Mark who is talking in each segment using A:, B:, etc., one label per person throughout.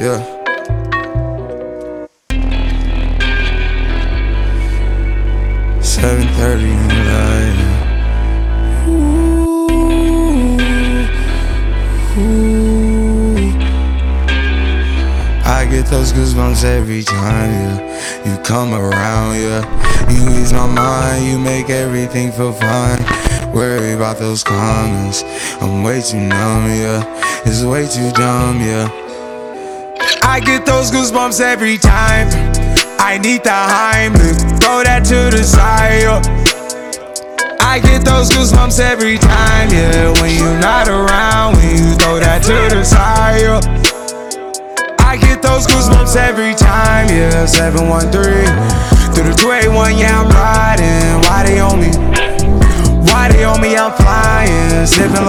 A: Yeah. Seven thirty in the night. Ooh, ooh. I get those goosebumps every time, yeah. You come around, yeah. You ease my mind, you make everything feel fine. Worry about those comments. I'm way too numb, yeah. It's way too dumb, yeah. I get those goosebumps every time. I need the Heimlich, throw that to the side. I get those goosebumps every time, yeah. When you're not around, when you throw that to the side. I get those goosebumps every time, yeah. 713 through the 281, yeah, I'm riding. Why they on me? Why they on me? I'm flying, sipping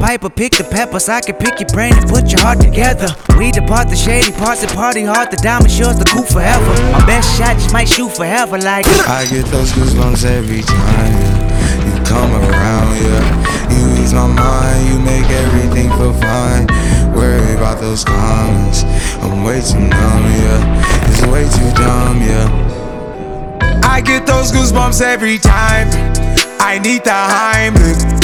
B: Piper, pick the peppers. I can pick your brain and put your heart together. We depart the shady parts and party hard. The diamond yours, the coup forever. My best shot just might shoot forever. Like
A: I get those goosebumps every time, yeah. You come around, yeah. You ease my mind, you make everything feel fine. Worry about those comments. I'm way too numb, yeah. It's way too dumb, yeah. I get those goosebumps every time. I need the Heimlich,